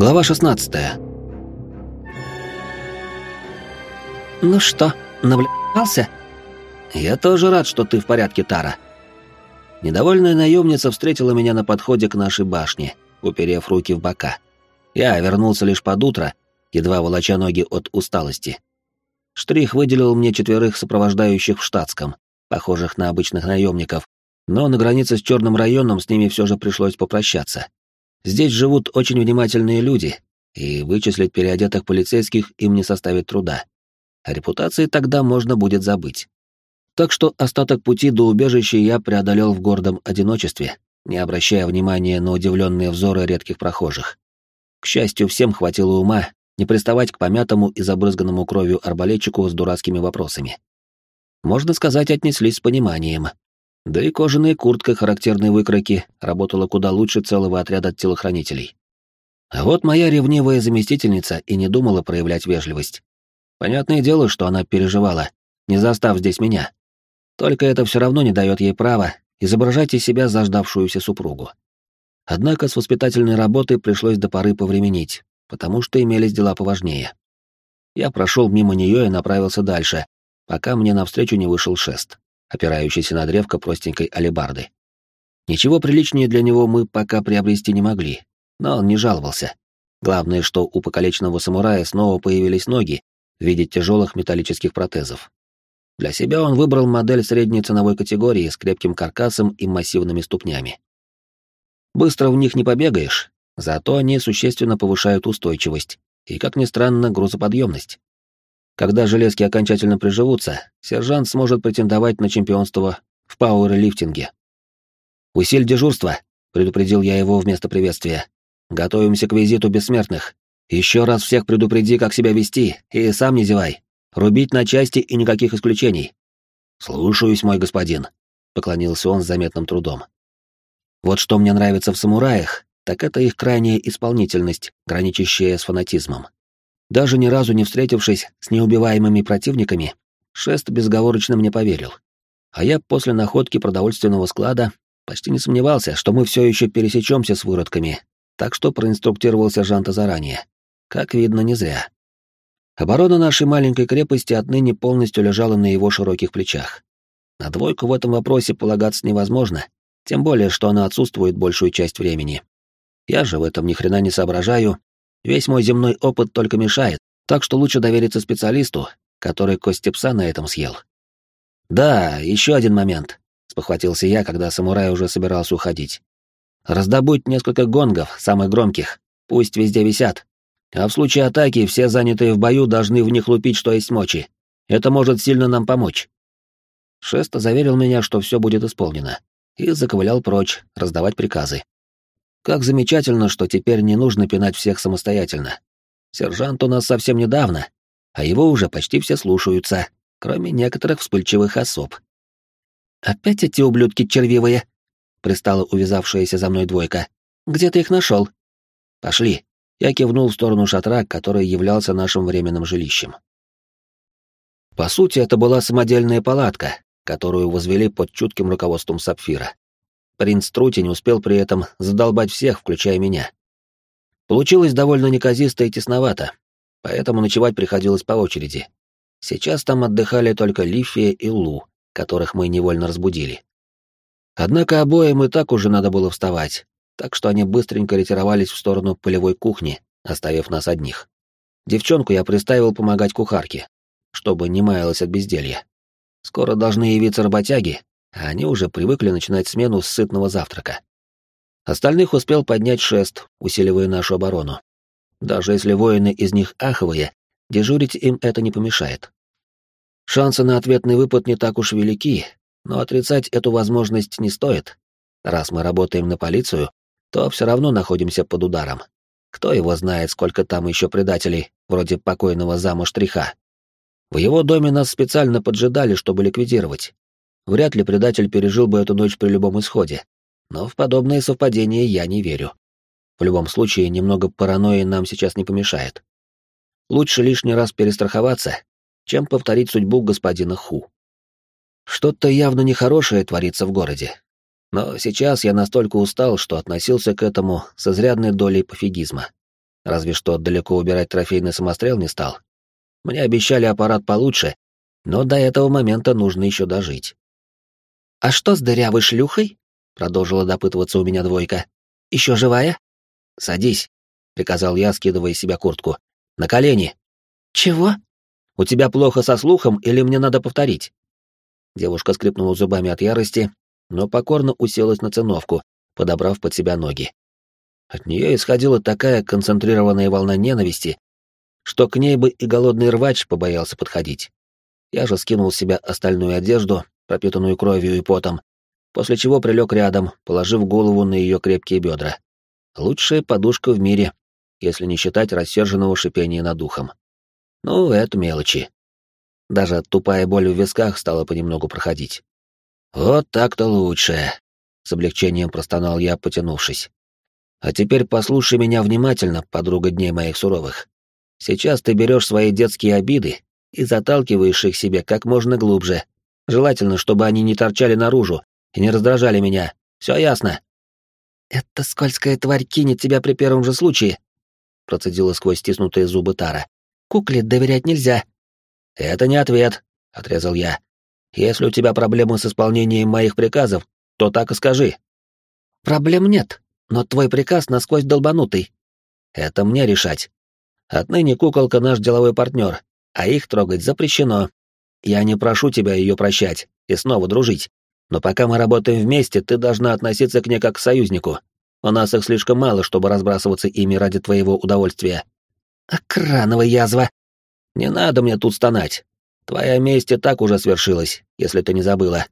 Глава 16 «Ну что, навлекался?» «Я тоже рад, что ты в порядке, Тара». Недовольная наемница встретила меня на подходе к нашей башне, уперев руки в бока. Я вернулся лишь под утро, едва волоча ноги от усталости. Штрих выделил мне четверых сопровождающих в штатском, похожих на обычных наемников, но на границе с Черным районом с ними все же пришлось попрощаться. Здесь живут очень внимательные люди, и вычислить переодетых полицейских им не составит труда. О репутации тогда можно будет забыть. Так что остаток пути до убежища я преодолел в гордом одиночестве, не обращая внимания на удивленные взоры редких прохожих. К счастью, всем хватило ума не приставать к помятому и забрызганному кровью арбалетчику с дурацкими вопросами. Можно сказать, отнеслись с пониманием. Да и кожаная куртка характерной выкройки работала куда лучше целого отряда телохранителей. А вот моя ревнивая заместительница и не думала проявлять вежливость. Понятное дело, что она переживала, не застав здесь меня. Только это все равно не дает ей права изображать из себя заждавшуюся супругу. Однако с воспитательной работой пришлось до поры повременить, потому что имелись дела поважнее. Я прошел мимо нее и направился дальше, пока мне навстречу не вышел шест, опирающийся на древко простенькой алебарды. Ничего приличнее для него мы пока приобрести не могли, но он не жаловался. Главное, что у покалеченного самурая снова появились ноги в виде тяжелых металлических протезов. Для себя он выбрал модель средней ценовой категории с крепким каркасом и массивными ступнями. Быстро в них не побегаешь, Зато они существенно повышают устойчивость и, как ни странно, грузоподъемность. Когда железки окончательно приживутся, сержант сможет претендовать на чемпионство в пауэрлифтинге. «Усиль дежурство», — предупредил я его вместо приветствия. «Готовимся к визиту бессмертных. Еще раз всех предупреди, как себя вести, и сам не зевай. Рубить на части и никаких исключений». «Слушаюсь, мой господин», — поклонился он с заметным трудом. «Вот что мне нравится в самураях, так это их крайняя исполнительность, граничащая с фанатизмом. Даже ни разу не встретившись с неубиваемыми противниками, Шест безговорочно мне поверил. А я после находки продовольственного склада почти не сомневался, что мы все еще пересечемся с выродками, так что проинструктировал сержанта заранее. Как видно, не зря. Оборона нашей маленькой крепости отныне полностью лежала на его широких плечах. На двойку в этом вопросе полагаться невозможно, тем более, что она отсутствует большую часть времени. Я же в этом ни хрена не соображаю. Весь мой земной опыт только мешает, так что лучше довериться специалисту, который кости пса на этом съел. Да, еще один момент, спохватился я, когда самурай уже собирался уходить. Раздобудь несколько гонгов, самых громких, пусть везде висят. А в случае атаки все занятые в бою должны в них лупить, что есть мочи. Это может сильно нам помочь. Шеста заверил меня, что все будет исполнено, и заковылял прочь, раздавать приказы. Как замечательно, что теперь не нужно пинать всех самостоятельно. Сержант у нас совсем недавно, а его уже почти все слушаются, кроме некоторых вспыльчивых особ. «Опять эти ублюдки червивые?» — пристала увязавшаяся за мной двойка. «Где ты их нашел?» «Пошли». Я кивнул в сторону шатра, который являлся нашим временным жилищем. По сути, это была самодельная палатка, которую возвели под чутким руководством Сапфира. Принц Трутень успел при этом задолбать всех, включая меня. Получилось довольно неказисто и тесновато, поэтому ночевать приходилось по очереди. Сейчас там отдыхали только Лифия и Лу, которых мы невольно разбудили. Однако обоим и так уже надо было вставать, так что они быстренько ретировались в сторону полевой кухни, оставив нас одних. Девчонку я приставил помогать кухарке, чтобы не маялась от безделья. Скоро должны явиться работяги, а они уже привыкли начинать смену с сытного завтрака. Остальных успел поднять шест, усиливая нашу оборону. Даже если воины из них аховые, дежурить им это не помешает. Шансы на ответный выпад не так уж велики, но отрицать эту возможность не стоит. Раз мы работаем на полицию, то все равно находимся под ударом. Кто его знает, сколько там еще предателей, вроде покойного зама Штриха. В его доме нас специально поджидали, чтобы ликвидировать, Вряд ли предатель пережил бы эту ночь при любом исходе. Но в подобные совпадения я не верю. В любом случае, немного паранойи нам сейчас не помешает. Лучше лишний раз перестраховаться, чем повторить судьбу господина Ху. Что-то явно нехорошее творится в городе. Но сейчас я настолько устал, что относился к этому с изрядной долей пофигизма. разве что далеко убирать трофейный самострел не стал. Мне обещали аппарат получше, но до этого момента нужно еще дожить. «А что с дырявой шлюхой?» — продолжила допытываться у меня двойка. «Еще живая?» «Садись», — приказал я, скидывая себя куртку. «На колени». «Чего?» «У тебя плохо со слухом или мне надо повторить?» Девушка скрипнула зубами от ярости, но покорно уселась на циновку, подобрав под себя ноги. От нее исходила такая концентрированная волна ненависти, что к ней бы и голодный рвач побоялся подходить. Я же скинул с себя остальную одежду, пропитанную кровью и потом, после чего прилег рядом, положив голову на ее крепкие бедра. Лучшая подушка в мире, если не считать рассерженного шипения над духом. Ну, это мелочи. Даже тупая боль в висках стала понемногу проходить. «Вот так-то лучше», — с облегчением простонал я, потянувшись. «А теперь послушай меня внимательно, подруга дней моих суровых. Сейчас ты берешь свои детские обиды и заталкиваешь их себе как можно глубже. Желательно, чтобы они не торчали наружу и не раздражали меня. Все ясно?» «Эта скользкая тварь кинет тебя при первом же случае», — процедила сквозь стиснутые зубы Тара. «Кукле доверять нельзя». «Это не ответ», — отрезал я. «Если у тебя проблемы с исполнением моих приказов, то так и скажи». «Проблем нет, но твой приказ насквозь долбанутый». «Это мне решать. Отныне куколка наш деловой партнер, а их трогать запрещено. Я не прошу тебя ее прощать и снова дружить. Но пока мы работаем вместе, ты должна относиться к ней как к союзнику. У нас их слишком мало, чтобы разбрасываться ими ради твоего удовольствия. Окрановая язва. Не надо мне тут стонать. Твоя месть и так уже свершилась, если ты не забыла.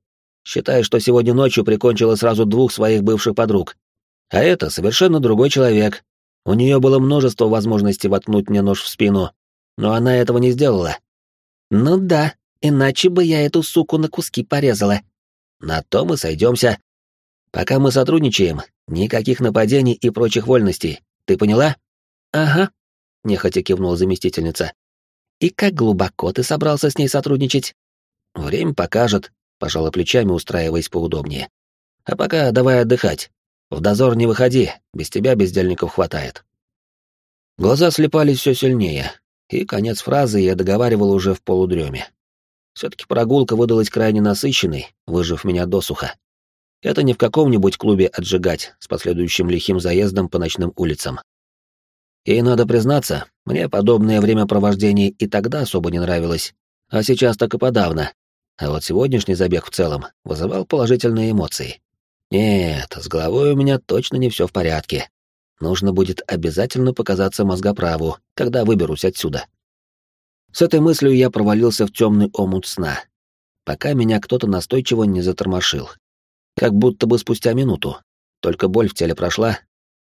Считай, что сегодня ночью прикончила сразу двух своих бывших подруг. А это совершенно другой человек. У нее было множество возможностей воткнуть мне нож в спину, но она этого не сделала. Ну да, иначе бы я эту суку на куски порезала. На то мы сойдемся. Пока мы сотрудничаем, никаких нападений и прочих вольностей. Ты поняла? Ага, нехотя кивнула заместительница. И как глубоко ты собрался с ней сотрудничать? Время покажет, пожала плечами, устраиваясь поудобнее. А пока давай отдыхать. В дозор не выходи, без тебя бездельников хватает. Глаза слепались все сильнее, и конец фразы я договаривал уже в полудреме. Все-таки прогулка выдалась крайне насыщенной, выжив меня досуха. Это не в каком-нибудь клубе отжигать с последующим лихим заездом по ночным улицам. И надо признаться, мне подобное времяпровождение и тогда особо не нравилось, а сейчас так и подавно. А вот сегодняшний забег в целом вызывал положительные эмоции. Нет, с головой у меня точно не все в порядке. Нужно будет обязательно показаться мозгоправу, когда выберусь отсюда. С этой мыслью я провалился в темный омут сна, пока меня кто-то настойчиво не затормошил. Как будто бы спустя минуту. Только боль в теле прошла,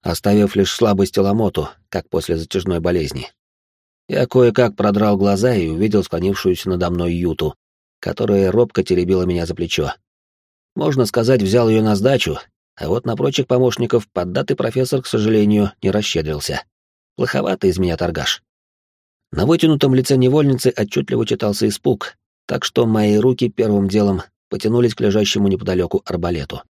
оставив лишь слабость и ломоту, как после затяжной болезни. Я кое-как продрал глаза и увидел склонившуюся надо мной Юту, которая робко теребила меня за плечо. Можно сказать, взял ее на сдачу, а вот на прочих помощников поддатый профессор, к сожалению, не расщедрился. Плоховато из меня торгаш. На вытянутом лице невольницы отчетливо читался испуг, так что мои руки первым делом потянулись к лежащему неподалеку арбалету.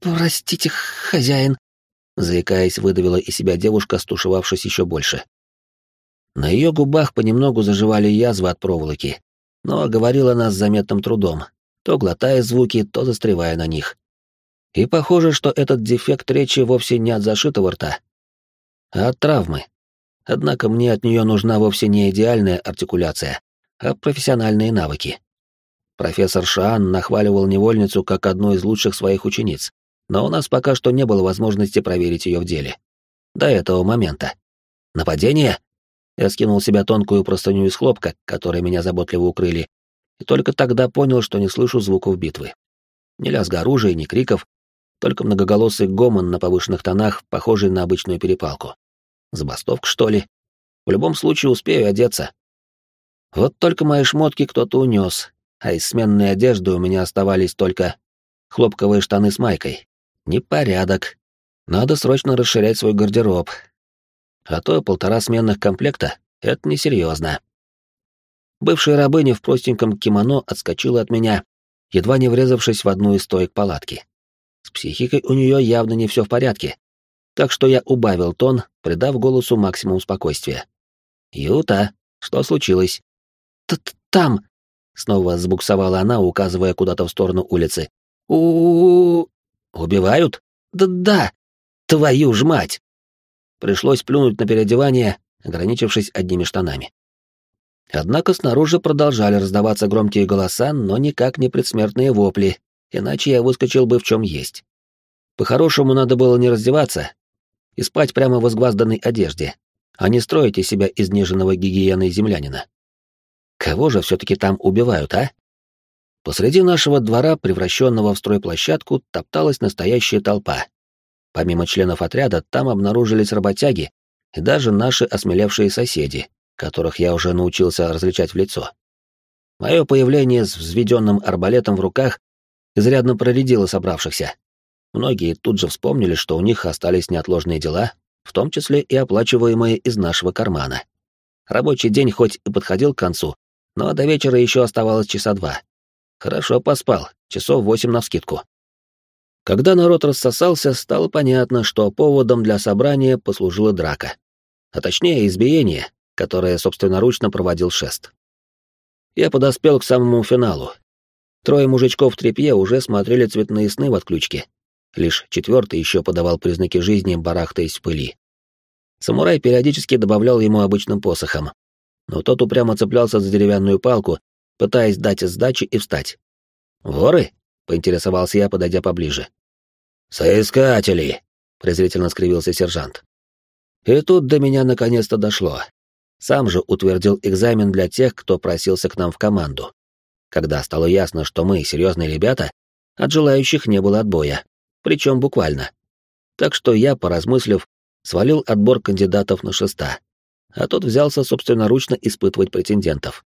«Простите, хозяин», — заикаясь, выдавила из себя девушка, стушевавшись еще больше. На ее губах понемногу заживали язвы от проволоки, но говорила она с заметным трудом, то глотая звуки, то застревая на них. И похоже, что этот дефект речи вовсе не от зашитого рта, а от травмы. Однако мне от нее нужна вовсе не идеальная артикуляция, а профессиональные навыки. Профессор Шаан нахваливал невольницу как одну из лучших своих учениц, но у нас пока что не было возможности проверить ее в деле. До этого момента. Нападение? Я скинул себя тонкую простыню из хлопка, которой меня заботливо укрыли, и только тогда понял, что не слышу звуков битвы. Ни лязга оружия, ни криков, только многоголосый гомон на повышенных тонах, похожий на обычную перепалку. Забастовка, что ли? В любом случае успею одеться. Вот только мои шмотки кто-то унес, а из сменной одежды у меня оставались только хлопковые штаны с майкой. Непорядок. Надо срочно расширять свой гардероб. А то полтора сменных комплекта — это несерьезно. Бывшая рабыня в простеньком кимоно отскочила от меня, едва не врезавшись в одну из стоек палатки. С психикой у нее явно не все в порядке. Так что я убавил тон, придав голосу максимум спокойствия. «Юта, что случилось?» Т «Там!» — снова сбуксовала она, указывая куда-то в сторону улицы. -у «Убивают?» «Да-да! Твою ж мать!» Пришлось плюнуть на переодевание, ограничившись одними штанами. Однако снаружи продолжали раздаваться громкие голоса, но никак не предсмертные вопли, иначе я выскочил бы в чем есть. По-хорошему надо было не раздеваться и спать прямо в изгвазданной одежде, а не строить из себя изнеженного гигиеной землянина. Кого же все-таки там убивают, а? Посреди нашего двора, превращенного в стройплощадку, топталась настоящая толпа. Помимо членов отряда, там обнаружились работяги и даже наши осмелевшие соседи, которых я уже научился различать в лицо. Мое появление с взведенным арбалетом в руках изрядно проредило собравшихся. Многие тут же вспомнили, что у них остались неотложные дела, в том числе и оплачиваемые из нашего кармана. Рабочий день хоть и подходил к концу, но до вечера еще оставалось часа два. Хорошо поспал, часов восемь навскидку. Когда народ рассосался, стало понятно, что поводом для собрания послужила драка. А точнее, избиение, которое собственноручно проводил шест. Я подоспел к самому финалу. Трое мужичков в тряпье уже смотрели цветные сны в отключке. Лишь четвертый еще подавал признаки жизни, барахтаясь в пыли. Самурай периодически добавлял ему обычным посохом, но тот упрямо цеплялся за деревянную палку, пытаясь дать сдачи и встать. «Воры?» — поинтересовался я, подойдя поближе. «Соискатели!» — презрительно скривился сержант. И тут до меня наконец-то дошло. Сам же утвердил экзамен для тех, кто просился к нам в команду. Когда стало ясно, что мы серьезные ребята, от желающих не было отбоя, причем буквально. Так что я, поразмыслив, свалил отбор кандидатов на шеста, а тот взялся собственноручно испытывать претендентов.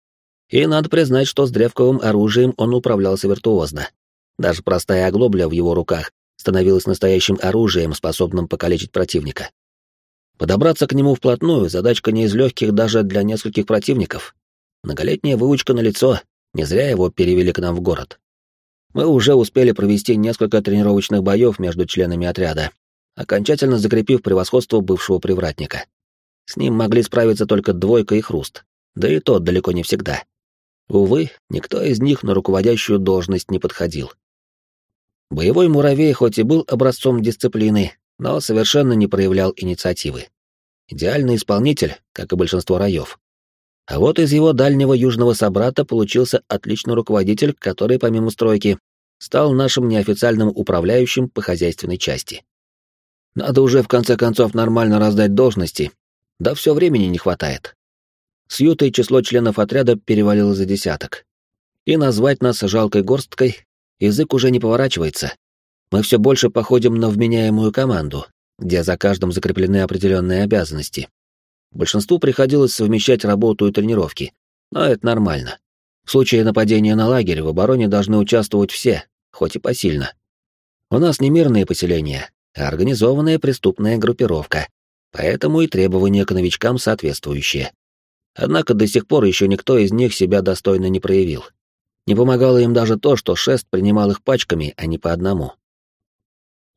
И надо признать, что с древковым оружием он управлялся виртуозно. Даже простая оглобля в его руках становилась настоящим оружием, способным покалечить противника. Подобраться к нему вплотную — задачка не из легких даже для нескольких противников. Многолетняя выучка на лицо, не зря его перевели к нам в город. Мы уже успели провести несколько тренировочных боев между членами отряда, окончательно закрепив превосходство бывшего привратника. С ним могли справиться только двойка и хруст, да и тот далеко не всегда. Увы, никто из них на руководящую должность не подходил. Боевой муравей хоть и был образцом дисциплины, но совершенно не проявлял инициативы. Идеальный исполнитель, как и большинство раев. А вот из его дальнего южного собрата получился отличный руководитель, который, помимо стройки, стал нашим неофициальным управляющим по хозяйственной части. Надо уже в конце концов нормально раздать должности, да все времени не хватает. С Ютой число членов отряда перевалило за десяток. И назвать нас жалкой горсткой язык уже не поворачивается, мы все больше походим на вменяемую команду, где за каждым закреплены определенные обязанности. Большинству приходилось совмещать работу и тренировки, но это нормально. В случае нападения на лагерь в обороне должны участвовать все, хоть и посильно. У нас не мирные поселения, а организованная преступная группировка, поэтому и требования к новичкам соответствующие. Однако до сих пор еще никто из них себя достойно не проявил. Не помогало им даже то, что шест принимал их пачками, а не по одному.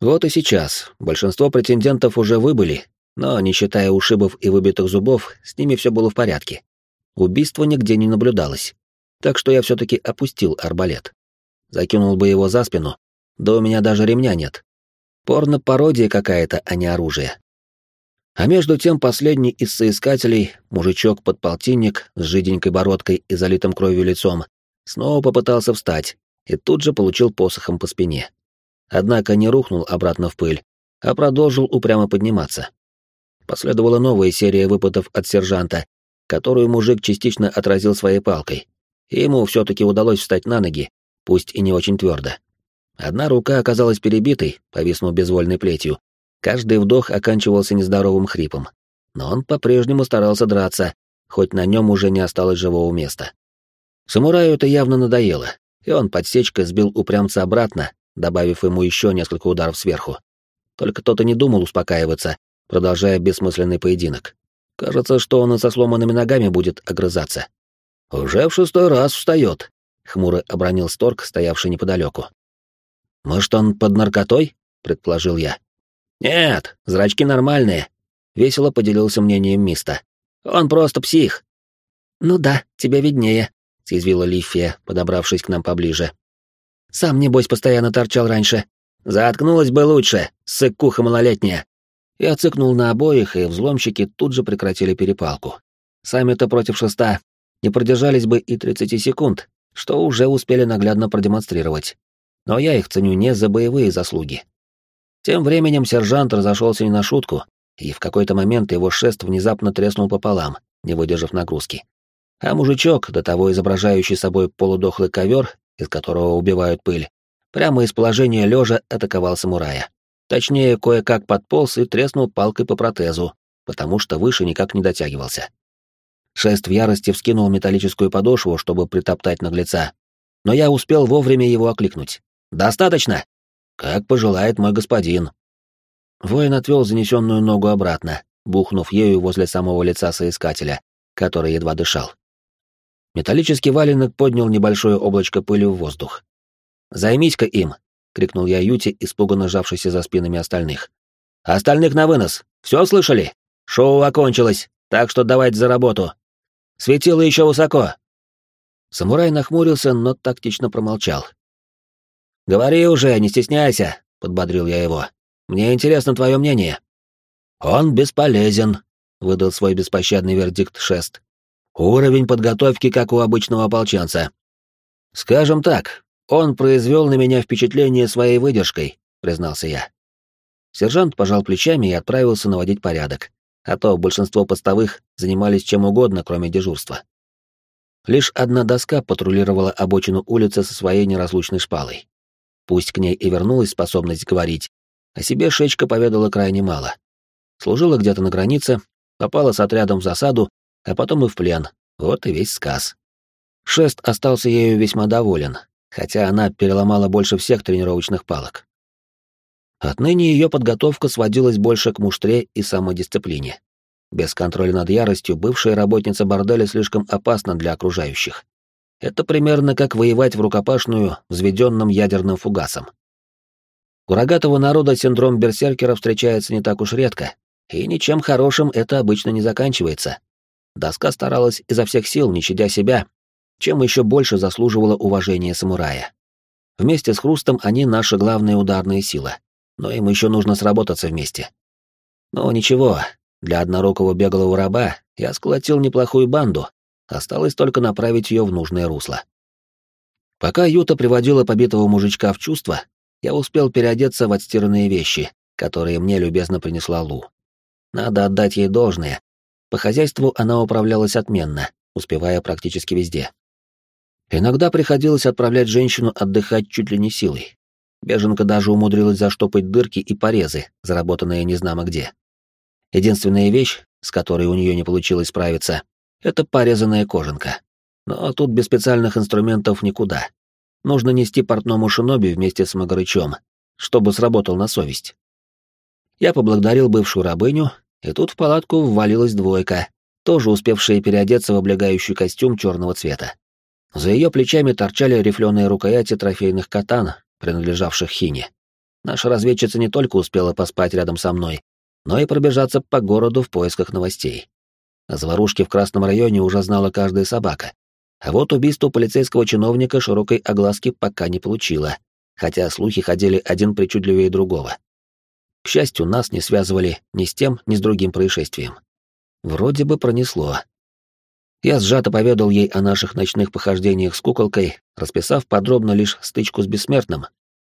Вот и сейчас большинство претендентов уже выбыли, но, не считая ушибов и выбитых зубов, с ними все было в порядке. Убийства нигде не наблюдалось, так что я все-таки опустил арбалет. Закинул бы его за спину, да у меня даже ремня нет. Порно-пародия какая-то, а не оружие. А между тем последний из соискателей, мужичок-подполтинник с жиденькой бородкой и залитым кровью лицом, снова попытался встать и тут же получил посохом по спине однако не рухнул обратно в пыль, а продолжил упрямо подниматься. Последовала новая серия выпадов от сержанта, которую мужик частично отразил своей палкой, и ему все-таки удалось встать на ноги, пусть и не очень твердо. Одна рука оказалась перебитой, повиснув безвольной плетью. Каждый вдох оканчивался нездоровым хрипом. Но он по-прежнему старался драться, хоть на нем уже не осталось живого места. Самураю это явно надоело, и он подсечкой сбил упрямца обратно, добавив ему еще несколько ударов сверху. Только тот и не думал успокаиваться, продолжая бессмысленный поединок. Кажется, что он и со сломанными ногами будет огрызаться. «Уже в шестой раз встает», — хмуро обронил Сторг, стоявший неподалеку. «Может, он под наркотой?» — предположил я. Нет, зрачки нормальные. Весело поделился мнением Миста. Он просто псих. Ну да, тебе виднее, съязвила Лифия, подобравшись к нам поближе. Сам, небось, постоянно торчал раньше. Заткнулась бы лучше, сыкуха малолетняя. Я цыкнул на обоих, и взломщики тут же прекратили перепалку. Сами-то против шеста не продержались бы и 30 секунд, что уже успели наглядно продемонстрировать. Но я их ценю не за боевые заслуги. Тем временем сержант разошелся не на шутку, и в какой-то момент его шест внезапно треснул пополам, не выдержав нагрузки. А мужичок, до того изображающий собой полудохлый ковер, из которого убивают пыль, прямо из положения лежа атаковал самурая. Точнее, кое-как подполз и треснул палкой по протезу, потому что выше никак не дотягивался. Шест в ярости вскинул металлическую подошву, чтобы притоптать наглеца. Но я успел вовремя его окликнуть. «Достаточно!» «Как пожелает мой господин». Воин отвел занесенную ногу обратно, бухнув ею возле самого лица соискателя, который едва дышал. Металлический валенок поднял небольшое облачко пыли в воздух. «Займись-ка им!» — крикнул я Юте, испуганно жавшейся за спинами остальных. «Остальных на вынос! Все слышали? Шоу окончилось, так что давайте за работу!» Светило еще высоко. Самурай нахмурился, но тактично промолчал. «Говори уже, не стесняйся», — подбодрил я его. «Мне интересно твое мнение». «Он бесполезен», — выдал свой беспощадный вердикт Шест. «Уровень подготовки, как у обычного ополченца». «Скажем так, он произвел на меня впечатление своей выдержкой», — признался я. Сержант пожал плечами и отправился наводить порядок а то большинство постовых занимались чем угодно, кроме дежурства. Лишь одна доска патрулировала обочину улицы со своей неразлучной шпалой. Пусть к ней и вернулась способность говорить, о себе Шечка поведала крайне мало. Служила где-то на границе, попала с отрядом в засаду, а потом и в плен. Вот и весь сказ. Шест остался ею весьма доволен, хотя она переломала больше всех тренировочных палок. Отныне ее подготовка сводилась больше к муштре и самодисциплине. Без контроля над яростью бывшая работница борделя слишком опасна для окружающих. Это примерно как воевать в рукопашную взведенным ядерным фугасом. У рогатого народа синдром берсеркера встречается не так уж редко, и ничем хорошим это обычно не заканчивается. Доска старалась изо всех сил, не щадя себя, чем еще больше заслуживала уважения самурая. Вместе с хрустом они наша главная ударная сила но им еще нужно сработаться вместе. Но ничего, для однорукого беглого раба я сколотил неплохую банду, осталось только направить ее в нужное русло. Пока Юта приводила побитого мужичка в чувство, я успел переодеться в отстиранные вещи, которые мне любезно принесла Лу. Надо отдать ей должное. По хозяйству она управлялась отменно, успевая практически везде. Иногда приходилось отправлять женщину отдыхать чуть ли не силой, Беженка даже умудрилась заштопать дырки и порезы, заработанные незнамо где. Единственная вещь, с которой у нее не получилось справиться, это порезанная кожанка. Но тут без специальных инструментов никуда. Нужно нести портному шиноби вместе с Магарычом, чтобы сработал на совесть. Я поблагодарил бывшую рабыню, и тут в палатку ввалилась двойка, тоже успевшая переодеться в облегающий костюм черного цвета. За ее плечами торчали рифленые рукояти трофейных катан принадлежавших Хине. Наша разведчица не только успела поспать рядом со мной, но и пробежаться по городу в поисках новостей. О заварушке в Красном районе уже знала каждая собака. А вот убийство полицейского чиновника широкой огласки пока не получило, хотя слухи ходили один причудливее другого. К счастью, нас не связывали ни с тем, ни с другим происшествием. Вроде бы пронесло. Я сжато поведал ей о наших ночных похождениях с куколкой, расписав подробно лишь стычку с бессмертным,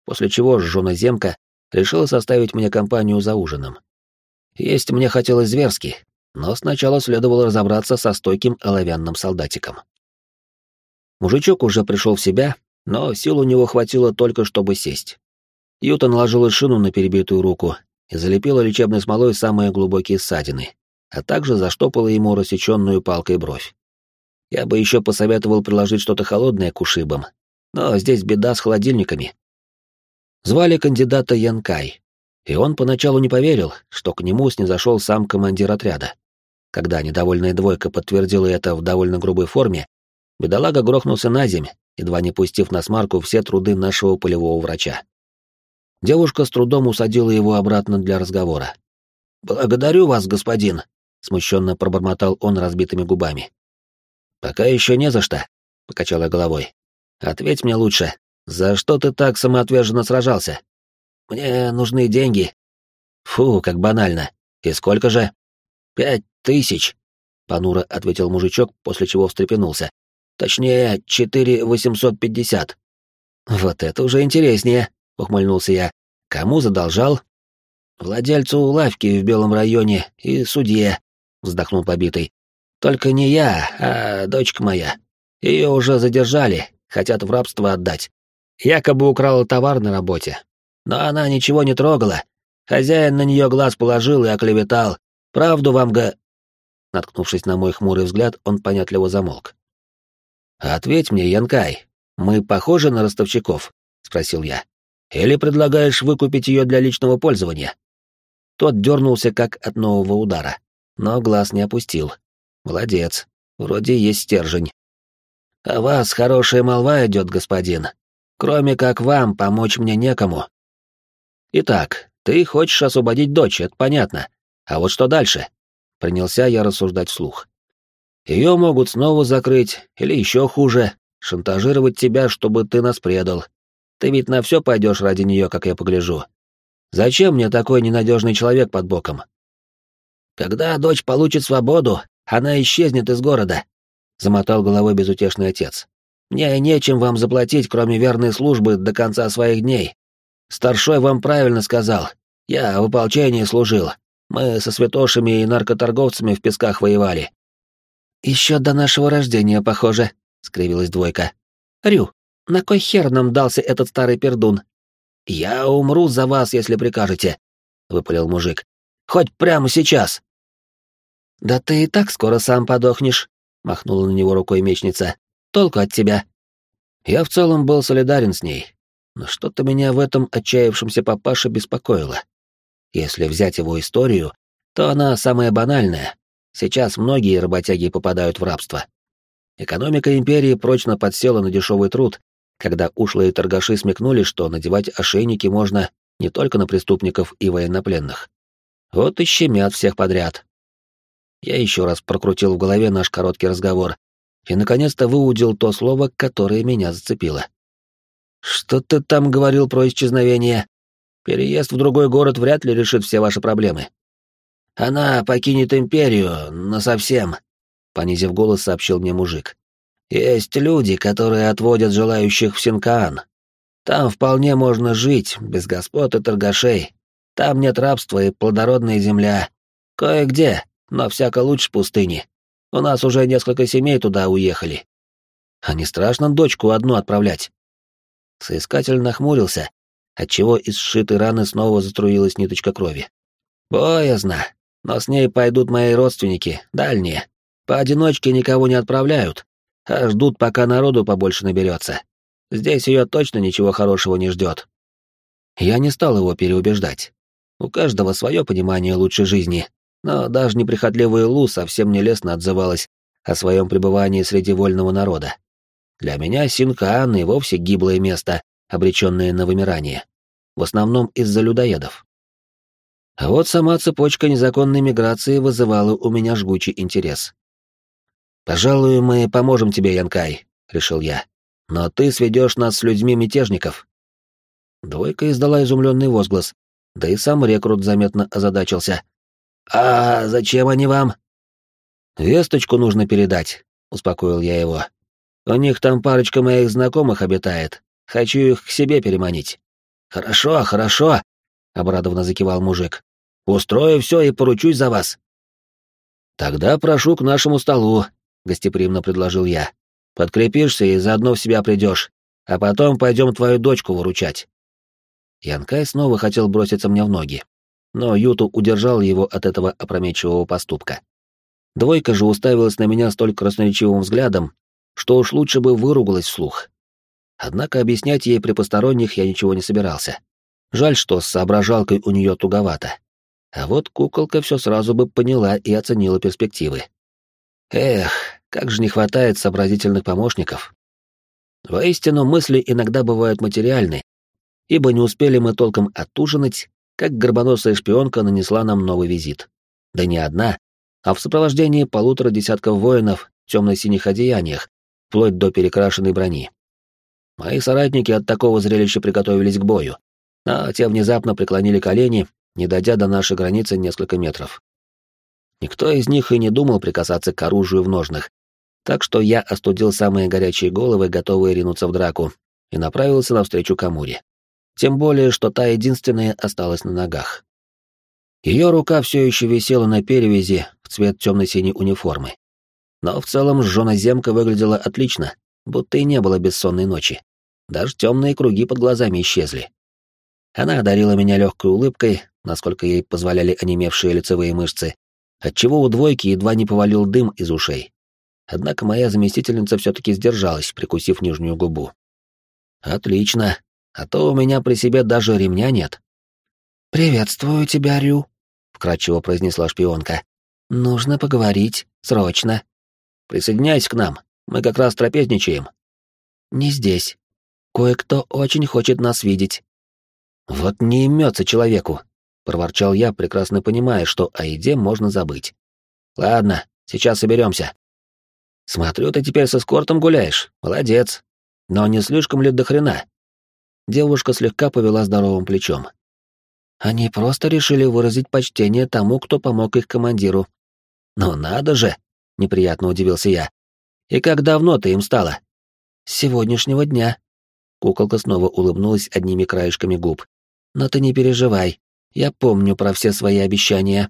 после чего жжёна Земка решила составить мне компанию за ужином. Есть мне хотелось зверски, но сначала следовало разобраться со стойким оловянным солдатиком. Мужичок уже пришел в себя, но сил у него хватило только, чтобы сесть. Юта наложила шину на перебитую руку и залепила лечебной смолой самые глубокие ссадины, а также заштопала ему рассеченную палкой бровь. Я бы еще посоветовал приложить что-то холодное к ушибам, но здесь беда с холодильниками. Звали кандидата Янкай, и он поначалу не поверил, что к нему снизошел сам командир отряда. Когда недовольная двойка подтвердила это в довольно грубой форме, бедолага грохнулся на земь, едва не пустив на смарку все труды нашего полевого врача. Девушка с трудом усадила его обратно для разговора. «Благодарю вас, господин», — смущенно пробормотал он разбитыми губами. «Пока еще не за что», — покачала головой. «Ответь мне лучше, за что ты так самоотверженно сражался? Мне нужны деньги». «Фу, как банально. И сколько же?» «Пять тысяч», — понуро ответил мужичок, после чего встрепенулся. «Точнее, четыре восемьсот пятьдесят». «Вот это уже интереснее», — ухмыльнулся я. «Кому задолжал?» «Владельцу лавки в Белом районе и судье», — вздохнул побитый. «Только не я, а дочка моя. Ее уже задержали, хотят в рабство отдать. Якобы украла товар на работе. Но она ничего не трогала. Хозяин на нее глаз положил и оклеветал. Правду вам га...» Наткнувшись на мой хмурый взгляд, он понятливо замолк. «Ответь мне, Янкай, мы похожи на ростовщиков?» — спросил я. «Или предлагаешь выкупить ее для личного пользования?» Тот дернулся как от нового удара, но глаз не опустил. Молодец, вроде есть стержень. «О вас хорошая молва идет, господин. Кроме как вам, помочь мне некому. Итак, ты хочешь освободить дочь, это понятно. А вот что дальше?» Принялся я рассуждать вслух. Ее могут снова закрыть, или еще хуже, шантажировать тебя, чтобы ты нас предал. Ты ведь на все пойдешь ради нее, как я погляжу. Зачем мне такой ненадежный человек под боком? Когда дочь получит свободу, она исчезнет из города, замотал головой безутешный отец. Мне нечем вам заплатить, кроме верной службы до конца своих дней. Старшой вам правильно сказал. Я в ополчении служил. Мы со святошами и наркоторговцами в песках воевали. Еще до нашего рождения, похоже, скривилась двойка. Рю, на кой хер нам дался этот старый пердун? Я умру за вас, если прикажете, выпалил мужик. Хоть прямо сейчас. Да ты и так скоро сам подохнешь, махнула на него рукой мечница. Толку от тебя. Я в целом был солидарен с ней, но что-то меня в этом отчаявшемся папаше беспокоило. Если взять его историю, то она самая банальная. Сейчас многие работяги попадают в рабство. Экономика империи прочно подсела на дешевый труд, когда ушлые торгаши смекнули, что надевать ошейники можно не только на преступников и военнопленных. Вот и щемят всех подряд. Я еще раз прокрутил в голове наш короткий разговор и, наконец-то, выудил то слово, которое меня зацепило. «Что ты там говорил про исчезновение?» Переезд в другой город вряд ли решит все ваши проблемы. Она покинет империю, но совсем, понизив голос, сообщил мне мужик. Есть люди, которые отводят желающих в Синкаан. Там вполне можно жить, без господ и торгашей. Там нет рабства и плодородная земля. Кое-где, но всяко лучше пустыни. У нас уже несколько семей туда уехали. А не страшно дочку одну отправлять? Соискатель нахмурился, отчего из сшитой раны снова заструилась ниточка крови. «Боязно, но с ней пойдут мои родственники, дальние. Поодиночке никого не отправляют, а ждут, пока народу побольше наберется. Здесь ее точно ничего хорошего не ждет». Я не стал его переубеждать. У каждого свое понимание лучшей жизни, но даже неприхотливая Лу совсем нелестно отзывалась о своем пребывании среди вольного народа. Для меня Синкаан и вовсе гиблое место, обреченные на вымирание, в основном из-за людоедов. А вот сама цепочка незаконной миграции вызывала у меня жгучий интерес. «Пожалуй, мы поможем тебе, Янкай», — решил я. «Но ты сведешь нас с людьми мятежников». Двойка издала изумленный возглас, да и сам рекрут заметно озадачился. «А зачем они вам?» «Весточку нужно передать», — успокоил я его. «У них там парочка моих знакомых обитает, Хочу их к себе переманить. Хорошо, хорошо, обрадованно закивал мужик. Устрою все и поручусь за вас. Тогда прошу к нашему столу, гостеприимно предложил я. Подкрепишься и заодно в себя придешь, а потом пойдем твою дочку выручать. Янкай снова хотел броситься мне в ноги, но Юту удержал его от этого опрометчивого поступка. Двойка же уставилась на меня столь красноречивым взглядом, что уж лучше бы выругалась вслух. Однако объяснять ей при посторонних я ничего не собирался. Жаль, что с соображалкой у нее туговато. А вот куколка все сразу бы поняла и оценила перспективы. Эх, как же не хватает сообразительных помощников. Воистину, мысли иногда бывают материальны, ибо не успели мы толком отужинать, как горбоносая шпионка нанесла нам новый визит. Да не одна, а в сопровождении полутора десятков воинов в темно-синих одеяниях, вплоть до перекрашенной брони. Мои соратники от такого зрелища приготовились к бою, а те внезапно преклонили колени, не дойдя до нашей границы несколько метров. Никто из них и не думал прикасаться к оружию в ножнах, так что я остудил самые горячие головы, готовые ринуться в драку, и направился навстречу Камуре. Тем более, что та единственная осталась на ногах. Ее рука все еще висела на перевязи в цвет темно-синей униформы. Но в целом жжена выглядела отлично, будто и не было бессонной ночи. Даже темные круги под глазами исчезли. Она одарила меня легкой улыбкой, насколько ей позволяли онемевшие лицевые мышцы, отчего у двойки едва не повалил дым из ушей. Однако моя заместительница все-таки сдержалась, прикусив нижнюю губу. «Отлично. А то у меня при себе даже ремня нет». «Приветствую тебя, Рю», — вкратчиво произнесла шпионка. «Нужно поговорить. Срочно». «Присоединяйся к нам. Мы как раз трапезничаем». «Не здесь. Кое-кто очень хочет нас видеть». «Вот не имется человеку», — проворчал я, прекрасно понимая, что о еде можно забыть. «Ладно, сейчас соберемся. Смотрю, ты теперь с эскортом гуляешь. Молодец. Но не слишком ли до хрена? Девушка слегка повела здоровым плечом. Они просто решили выразить почтение тому, кто помог их командиру. Ну надо же, неприятно удивился я. И как давно ты им стала? С сегодняшнего дня. Куколка снова улыбнулась одними краешками губ. Но ты не переживай. Я помню про все свои обещания.